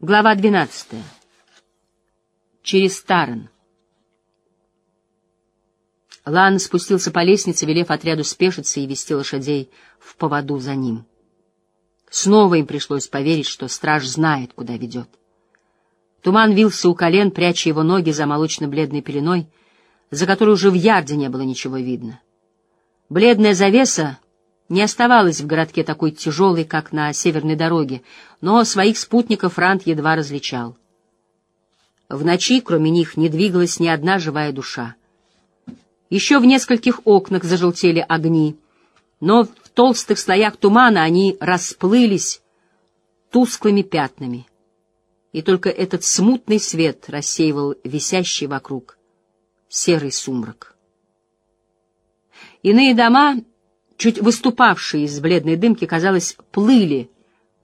Глава 12. Через Таран. Лан спустился по лестнице, велев отряду спешиться и вести лошадей в поводу за ним. Снова им пришлось поверить, что страж знает, куда ведет. Туман вился у колен, пряча его ноги за молочно-бледной пеленой, за которой уже в ярде не было ничего видно. Бледная завеса не оставалась в городке такой тяжелой, как на северной дороге, но своих спутников Рант едва различал. В ночи, кроме них, не двигалась ни одна живая душа. Еще в нескольких окнах зажелтели огни, но в толстых слоях тумана они расплылись тусклыми пятнами. И только этот смутный свет рассеивал висящий вокруг серый сумрак. Иные дома чуть выступавшие из бледной дымки, казалось, плыли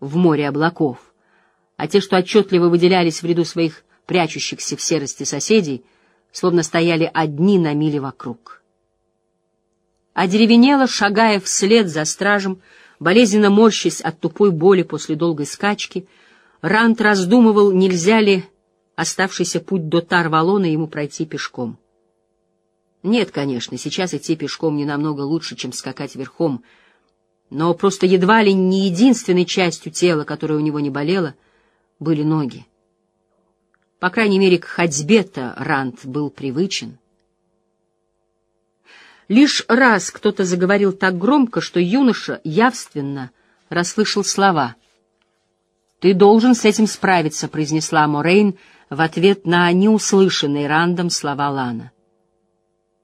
в море облаков, а те, что отчетливо выделялись в ряду своих прячущихся в серости соседей, словно стояли одни на миле вокруг. Одеревенело, шагая вслед за стражем, болезненно морщась от тупой боли после долгой скачки, Рант раздумывал, нельзя ли оставшийся путь до Тарвалона ему пройти пешком. Нет, конечно, сейчас идти пешком не намного лучше, чем скакать верхом, но просто едва ли не единственной частью тела, которая у него не болела, были ноги. По крайней мере, к ходьбе-то Рант был привычен. Лишь раз кто-то заговорил так громко, что юноша явственно расслышал слова. «Ты должен с этим справиться», — произнесла Морейн в ответ на неуслышанные Рандом слова Лана.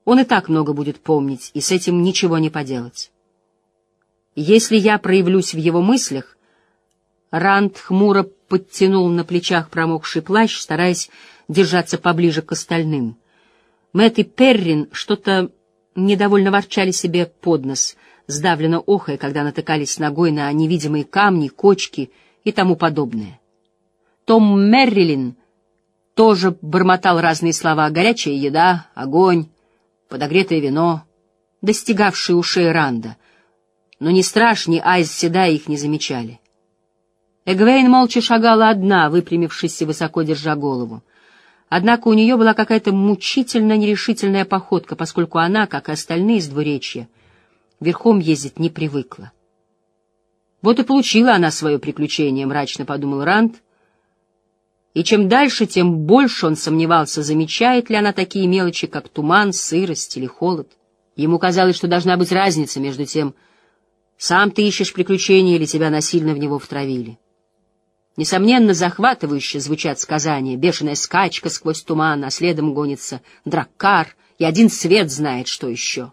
Он и так много будет помнить, и с этим ничего не поделать. Если я проявлюсь в его мыслях, Ранд хмуро подтянул на плечах промокший плащ, стараясь держаться поближе к остальным. Мэтт и Перрин что-то недовольно ворчали себе под нос, сдавленно охая, когда натыкались ногой на невидимые камни, кочки и тому подобное. Том Меррилин тоже бормотал разные слова «горячая еда», «огонь», подогретое вино, достигавшие ушей Ранда, но ни страж, ни Айз Седа их не замечали. Эгвейн молча шагала одна, выпрямившись и высоко держа голову. Однако у нее была какая-то мучительно нерешительная походка, поскольку она, как и остальные из двуречья, верхом ездить не привыкла. Вот и получила она свое приключение, мрачно подумал Ранд, и чем дальше, тем больше он сомневался, замечает ли она такие мелочи, как туман, сырость или холод. Ему казалось, что должна быть разница между тем, сам ты ищешь приключения или тебя насильно в него втравили. Несомненно, захватывающе звучат сказания, бешеная скачка сквозь туман, а следом гонится драккар, и один свет знает, что еще.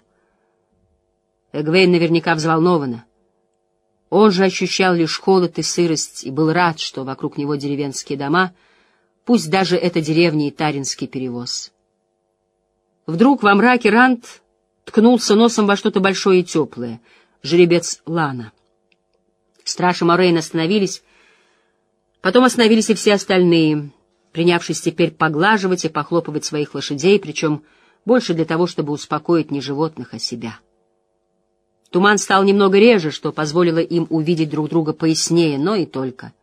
Эгвейн наверняка взволнована. Он же ощущал лишь холод и сырость и был рад, что вокруг него деревенские дома — пусть даже это деревня и Таринский перевоз. Вдруг во мраке Рант ткнулся носом во что-то большое и теплое, жеребец Лана. Страж и Морейн остановились, потом остановились и все остальные, принявшись теперь поглаживать и похлопывать своих лошадей, причем больше для того, чтобы успокоить не животных, а себя. Туман стал немного реже, что позволило им увидеть друг друга пояснее, но и только.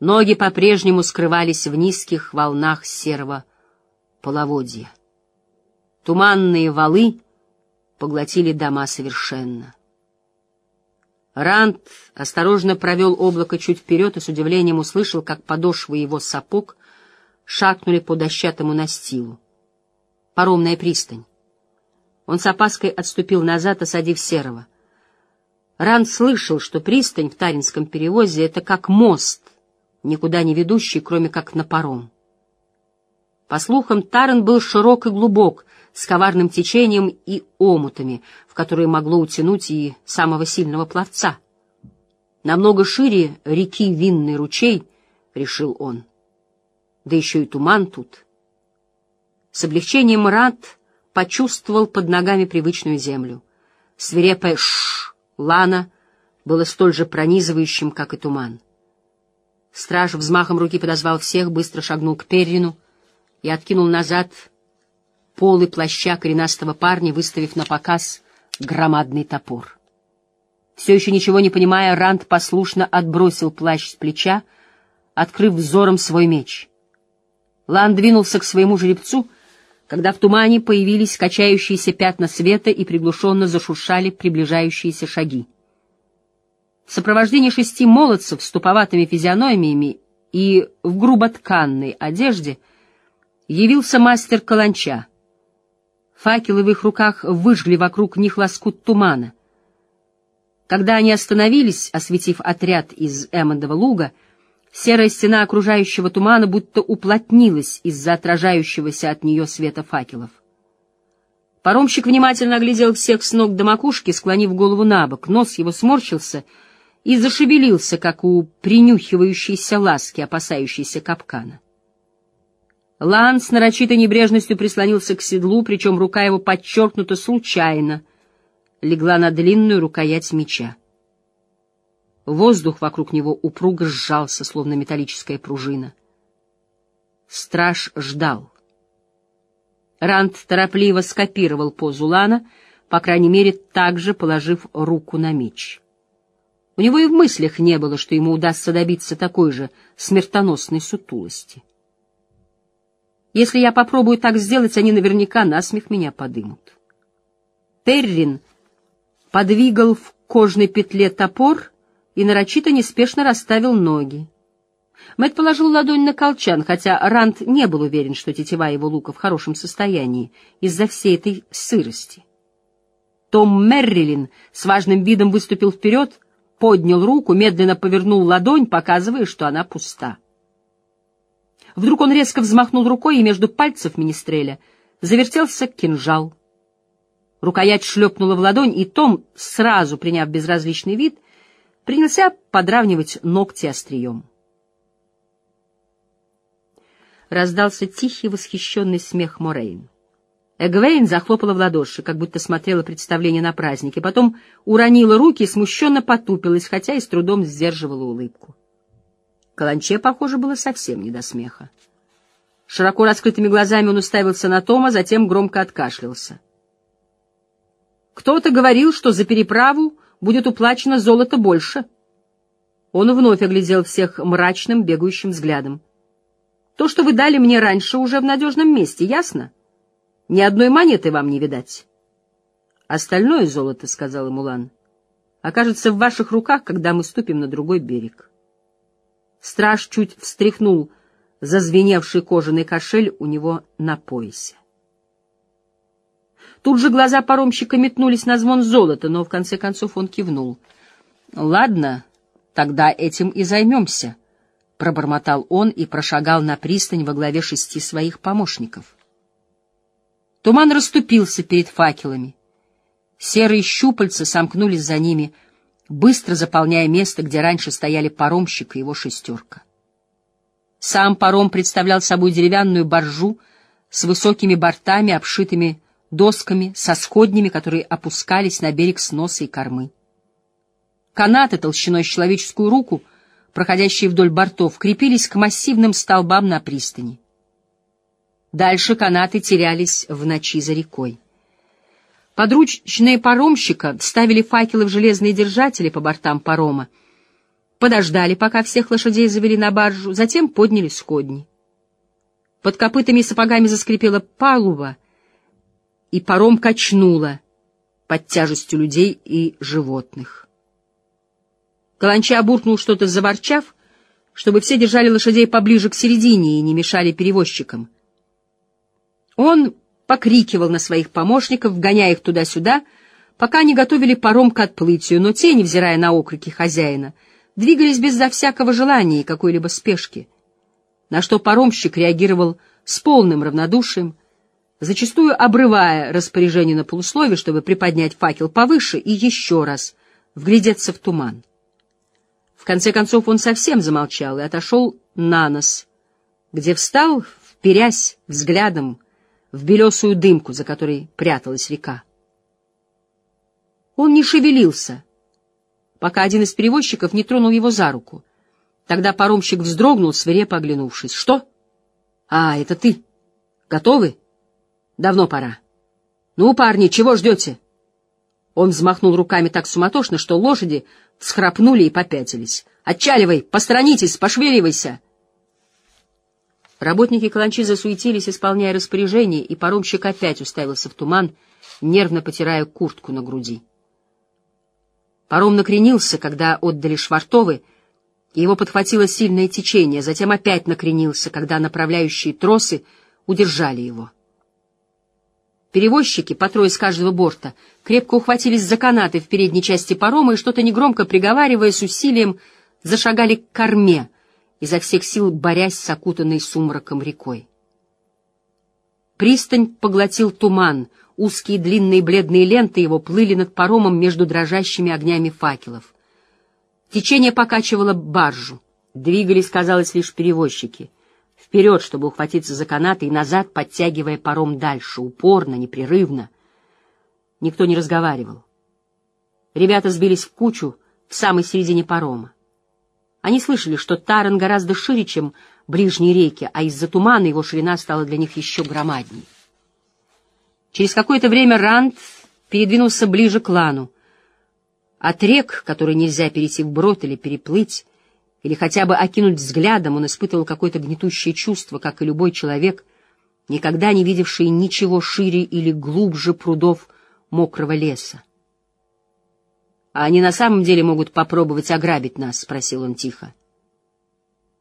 Ноги по-прежнему скрывались в низких волнах серого половодья. Туманные валы поглотили дома совершенно. Ранд осторожно провел облако чуть вперед и с удивлением услышал, как подошвы его сапог шагнули по дощатому настилу. Паромная пристань. Он с опаской отступил назад, осадив серого. Ранд слышал, что пристань в Таринском перевозе — это как мост, никуда не ведущий, кроме как на паром. По слухам, Таран был широк и глубок, с коварным течением и омутами, в которые могло утянуть и самого сильного пловца. Намного шире реки Винный ручей, — решил он. Да еще и туман тут. С облегчением Рад почувствовал под ногами привычную землю. Свирепое «ш» Лана было столь же пронизывающим, как и туман. Страж взмахом руки подозвал всех, быстро шагнул к Перрину и откинул назад полы плаща коренастого парня, выставив на показ громадный топор. Все еще ничего не понимая, Ранд послушно отбросил плащ с плеча, открыв взором свой меч. Лан двинулся к своему жеребцу, когда в тумане появились качающиеся пятна света и приглушенно зашуршали приближающиеся шаги. В сопровождении шести молодцев с туповатыми физиономиями и в груботканной одежде явился мастер каланча. Факелы в их руках выжгли вокруг них лоскут тумана. Когда они остановились, осветив отряд из Эммондова луга, серая стена окружающего тумана будто уплотнилась из-за отражающегося от нее света факелов. Паромщик внимательно оглядел всех с ног до макушки, склонив голову на бок. Нос его сморщился — и зашевелился, как у принюхивающейся ласки, опасающейся капкана. Лан с нарочитой небрежностью прислонился к седлу, причем рука его подчеркнута случайно, легла на длинную рукоять меча. Воздух вокруг него упруго сжался, словно металлическая пружина. Страж ждал. Ранд торопливо скопировал позу Лана, по крайней мере, также положив руку на меч. У него и в мыслях не было, что ему удастся добиться такой же смертоносной сутулости. Если я попробую так сделать, они наверняка насмех меня подымут. Террин подвигал в кожной петле топор и нарочито неспешно расставил ноги. Мэтт положил ладонь на колчан, хотя Ранд не был уверен, что тетива его лука в хорошем состоянии из-за всей этой сырости. Том Меррилин с важным видом выступил вперед, поднял руку, медленно повернул ладонь, показывая, что она пуста. Вдруг он резко взмахнул рукой, и между пальцев министреля завертелся кинжал. Рукоять шлепнула в ладонь, и Том, сразу приняв безразличный вид, принялся подравнивать ногти острием. Раздался тихий восхищенный смех Морейн. Эгвейн захлопала в ладоши, как будто смотрела представление на празднике, потом уронила руки и смущенно потупилась, хотя и с трудом сдерживала улыбку. Каланче, похоже, было совсем не до смеха. Широко раскрытыми глазами он уставился на Тома, затем громко откашлялся. «Кто-то говорил, что за переправу будет уплачено золото больше». Он вновь оглядел всех мрачным, бегающим взглядом. «То, что вы дали мне раньше, уже в надежном месте, ясно?» Ни одной монеты вам не видать. Остальное золото, — сказал Мулан, — окажется в ваших руках, когда мы ступим на другой берег. Страж чуть встряхнул зазвеневший кожаный кошель у него на поясе. Тут же глаза паромщика метнулись на звон золота, но в конце концов он кивнул. — Ладно, тогда этим и займемся, — пробормотал он и прошагал на пристань во главе шести своих помощников. Туман расступился перед факелами. Серые щупальца сомкнулись за ними, быстро заполняя место, где раньше стояли паромщик и его шестерка. Сам паром представлял собой деревянную баржу с высокими бортами, обшитыми досками, со сходнями, которые опускались на берег с носа и кормы. Канаты толщиной с человеческую руку, проходящие вдоль бортов, крепились к массивным столбам на пристани. Дальше канаты терялись в ночи за рекой. Подручные паромщика ставили факелы в железные держатели по бортам парома, подождали, пока всех лошадей завели на баржу, затем подняли сходни. Под копытами и сапогами заскрипела палуба, и паром качнуло под тяжестью людей и животных. Каланча буркнул что-то заворчав, чтобы все держали лошадей поближе к середине и не мешали перевозчикам. Он покрикивал на своих помощников, гоняя их туда-сюда, пока они готовили паром к отплытию, но те, невзирая на окрики хозяина, двигались безо всякого желания и какой-либо спешки, на что паромщик реагировал с полным равнодушием, зачастую обрывая распоряжение на полусловие, чтобы приподнять факел повыше и еще раз вглядеться в туман. В конце концов он совсем замолчал и отошел на нос, где встал, вперясь взглядом в белесую дымку, за которой пряталась река. Он не шевелился, пока один из перевозчиков не тронул его за руку. Тогда паромщик вздрогнул, свирепо оглянувшись. — Что? — А, это ты. Готовы? — Давно пора. — Ну, парни, чего ждете? Он взмахнул руками так суматошно, что лошади всхрапнули и попятились. — Отчаливай, посторонитесь, пошевеливайся! — Работники каланчи засуетились, исполняя распоряжение, и паромщик опять уставился в туман, нервно потирая куртку на груди. Паром накренился, когда отдали швартовы, и его подхватило сильное течение, затем опять накренился, когда направляющие тросы удержали его. Перевозчики, по трое с каждого борта, крепко ухватились за канаты в передней части парома и, что-то негромко приговаривая, с усилием зашагали к корме, изо всех сил борясь с окутанной сумраком рекой. Пристань поглотил туман, узкие длинные бледные ленты его плыли над паромом между дрожащими огнями факелов. Течение покачивало баржу. Двигались, казалось, лишь перевозчики. Вперед, чтобы ухватиться за канаты, и назад, подтягивая паром дальше, упорно, непрерывно. Никто не разговаривал. Ребята сбились в кучу в самой середине парома. Они слышали, что Таран гораздо шире, чем ближние реки, а из-за тумана его ширина стала для них еще громадней. Через какое-то время Ранд передвинулся ближе к Лану. От рек, которые нельзя перейти вброд или переплыть, или хотя бы окинуть взглядом, он испытывал какое-то гнетущее чувство, как и любой человек, никогда не видевший ничего шире или глубже прудов мокрого леса. «А они на самом деле могут попробовать ограбить нас?» — спросил он тихо.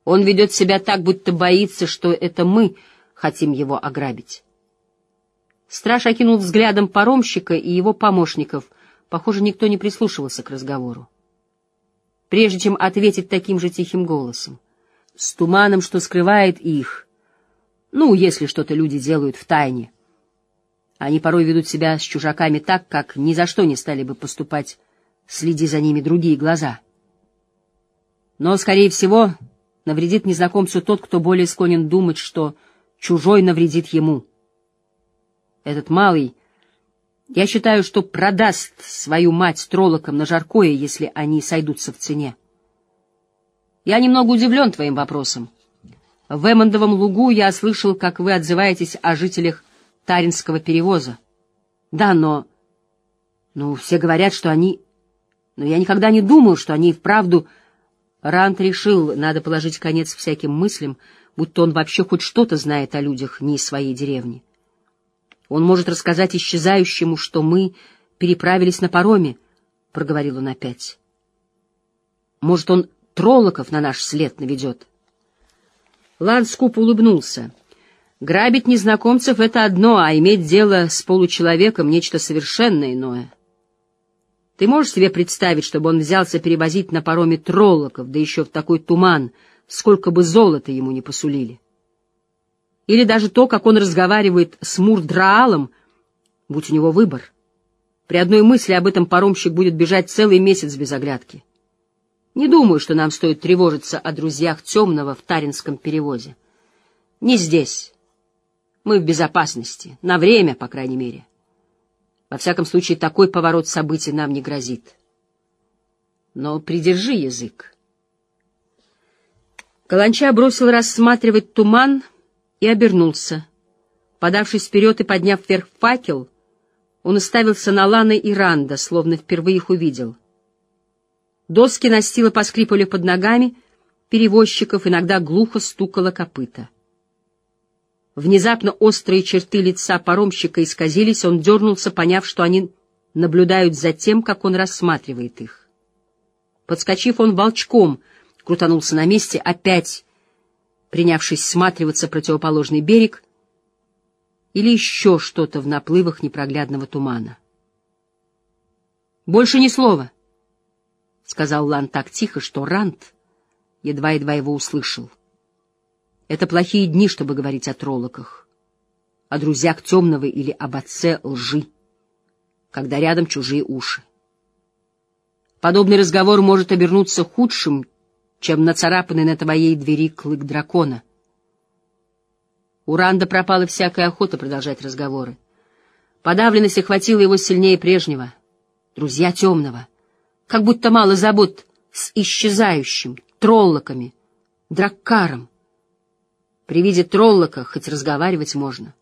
«Он ведет себя так, будто боится, что это мы хотим его ограбить». Страж окинул взглядом паромщика и его помощников. Похоже, никто не прислушивался к разговору. Прежде чем ответить таким же тихим голосом, с туманом, что скрывает их, ну, если что-то люди делают в тайне, они порой ведут себя с чужаками так, как ни за что не стали бы поступать следи за ними другие глаза. Но, скорее всего, навредит незнакомцу тот, кто более склонен думать, что чужой навредит ему. Этот малый, я считаю, что продаст свою мать троллокам на жаркое, если они сойдутся в цене. Я немного удивлен твоим вопросом. В Эммондовом лугу я слышал, как вы отзываетесь о жителях Таринского перевоза. Да, но... Ну, все говорят, что они но я никогда не думал, что они и вправду... Рант решил, надо положить конец всяким мыслям, будто он вообще хоть что-то знает о людях не из своей деревни. Он может рассказать исчезающему, что мы переправились на пароме, — проговорил он опять. Может, он троллоков на наш след наведет? Лан скупо улыбнулся. Грабить незнакомцев — это одно, а иметь дело с получеловеком — нечто совершенно иное. Ты можешь себе представить, чтобы он взялся перевозить на пароме троллоков, да еще в такой туман, сколько бы золота ему не посулили? Или даже то, как он разговаривает с Мурдраалом, будь у него выбор. При одной мысли об этом паромщик будет бежать целый месяц без оглядки. Не думаю, что нам стоит тревожиться о друзьях темного в Таринском перевозе. Не здесь. Мы в безопасности, на время, по крайней мере. Во всяком случае, такой поворот событий нам не грозит. Но придержи язык. Каланча бросил рассматривать туман и обернулся. Подавшись вперед и подняв вверх факел, он уставился на Лана и Ранда, словно впервые их увидел. Доски настила поскрипывали под ногами, перевозчиков иногда глухо стукало копыта. Внезапно острые черты лица паромщика исказились, он дернулся, поняв, что они наблюдают за тем, как он рассматривает их. Подскочив, он волчком крутанулся на месте, опять принявшись сматриваться противоположный берег или еще что-то в наплывах непроглядного тумана. «Больше ни слова», — сказал Лан так тихо, что Рант едва-едва его услышал. Это плохие дни, чтобы говорить о троллоках, о друзьях темного или об отце лжи, когда рядом чужие уши. Подобный разговор может обернуться худшим, чем нацарапанный на твоей двери клык дракона. У Ранда пропала всякая охота продолжать разговоры. Подавленность охватила его сильнее прежнего. Друзья темного. Как будто мало забот с исчезающим, троллоками, драккаром. При виде троллока хоть разговаривать можно.